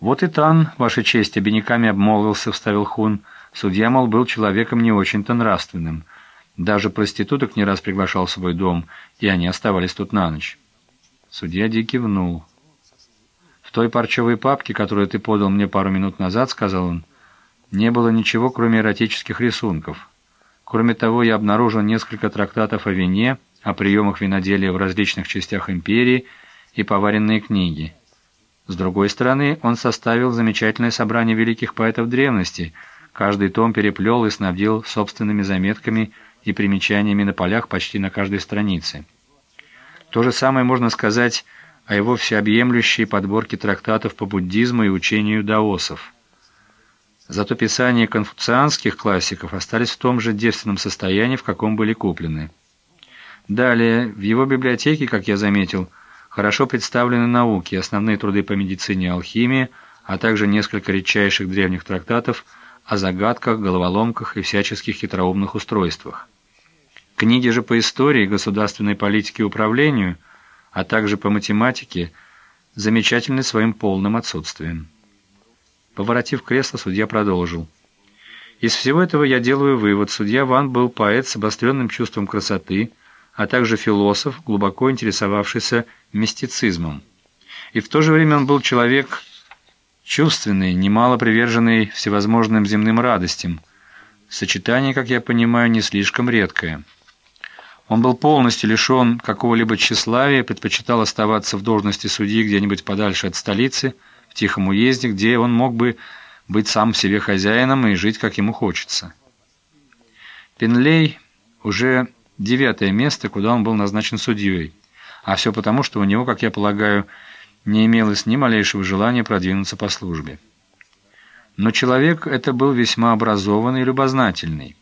«Вот и Тан, Ваша честь, обиняками обмолвился», — вставил Хун. «Судья, мол, был человеком не очень-то нравственным. Даже проституток не раз приглашал в свой дом, и они оставались тут на ночь». Судья Ди кивнул. «В той парчевой папке, которую ты подал мне пару минут назад, — сказал он, — не было ничего, кроме эротических рисунков. Кроме того, я обнаружил несколько трактатов о вине, о приемах виноделия в различных частях империи и поваренные книги». С другой стороны, он составил замечательное собрание великих поэтов древности, каждый том переплел и снабдил собственными заметками и примечаниями на полях почти на каждой странице. То же самое можно сказать о его всеобъемлющей подборке трактатов по буддизму и учению даосов. Зато писания конфуцианских классиков остались в том же девственном состоянии, в каком были куплены. Далее, в его библиотеке, как я заметил, Хорошо представлены науки, основные труды по медицине и алхимии, а также несколько редчайших древних трактатов о загадках, головоломках и всяческих хитроумных устройствах. Книги же по истории, государственной политике и управлению, а также по математике, замечательны своим полным отсутствием. Поворотив кресло, судья продолжил. Из всего этого я делаю вывод. Судья Ван был поэт с обостренным чувством красоты, а также философ, глубоко интересовавшийся мистицизмом. И в то же время он был человек чувственный, немало приверженный всевозможным земным радостям. Сочетание, как я понимаю, не слишком редкое. Он был полностью лишен какого-либо тщеславия, предпочитал оставаться в должности судьи где-нибудь подальше от столицы, в тихом уезде, где он мог бы быть сам себе хозяином и жить, как ему хочется. Пенлей уже девятое место, куда он был назначен судьей. А все потому, что у него, как я полагаю, не имелось ни малейшего желания продвинуться по службе. Но человек это был весьма образованный и любознательный.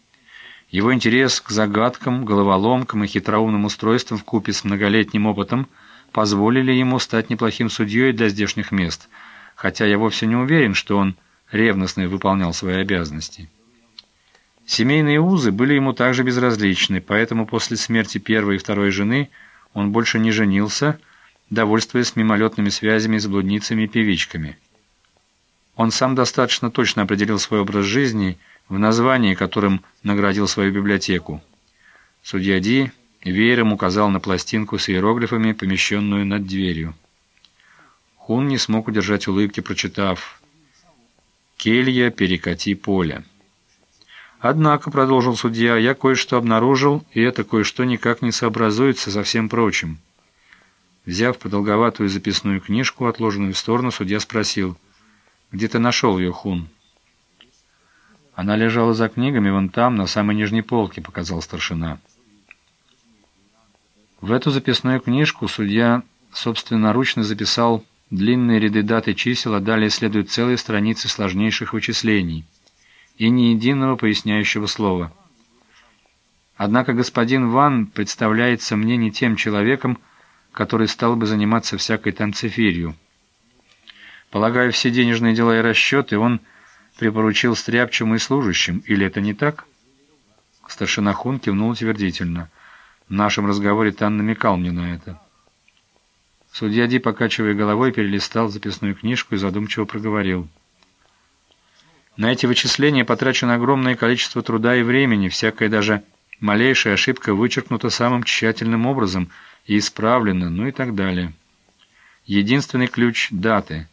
Его интерес к загадкам, головоломкам и хитроумным устройствам вкупе с многолетним опытом позволили ему стать неплохим судьей для здешних мест, хотя я вовсе не уверен, что он ревностно выполнял свои обязанности. Семейные узы были ему также безразличны, поэтому после смерти первой и второй жены он больше не женился, довольствуясь мимолетными связями с блудницами и певичками. Он сам достаточно точно определил свой образ жизни в названии, которым наградил свою библиотеку. Судья Ди веером указал на пластинку с иероглифами, помещенную над дверью. Хун не смог удержать улыбки, прочитав «Келья, перекати поле». «Однако», — продолжил судья, — «я кое-что обнаружил, и это кое-что никак не сообразуется со всем прочим». Взяв продолговатую записную книжку, отложенную в сторону, судья спросил, «Где ты нашел ее, Хун?» «Она лежала за книгами вон там, на самой нижней полке», — показал старшина. В эту записную книжку судья собственноручно записал длинные ряды дат и чисел, а далее следуют целые страницы сложнейших вычислений — и ни единого поясняющего слова. Однако господин Ван представляется мне не тем человеком, который стал бы заниматься всякой танцефирью. Полагаю, все денежные дела и расчеты он припоручил стряпчим и служащим, или это не так? Старшина Хун кивнул утвердительно. В нашем разговоре Тан намекал мне на это. Судья Ди, покачивая головой, перелистал записную книжку и задумчиво проговорил — на эти вычисления потрачено огромное количество труда и времени, всякая даже малейшая ошибка вычеркнута самым тщательным образом и исправлена, ну и так далее. Единственный ключ – даты.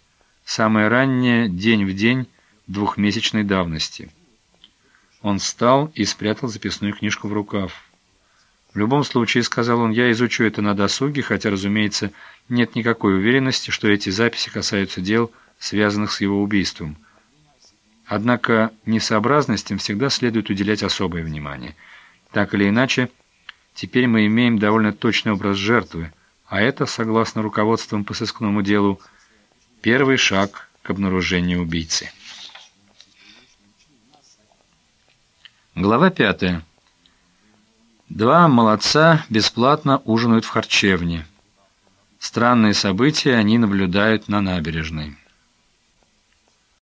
Самое раннее – день в день двухмесячной давности. Он встал и спрятал записную книжку в рукав. «В любом случае, — сказал он, — я изучу это на досуге, хотя, разумеется, нет никакой уверенности, что эти записи касаются дел, связанных с его убийством». Однако несообразностям всегда следует уделять особое внимание. Так или иначе, теперь мы имеем довольно точный образ жертвы, а это, согласно руководствам по сыскному делу, первый шаг к обнаружению убийцы. Глава пятая. Два молодца бесплатно ужинают в харчевне. Странные события они наблюдают на набережной.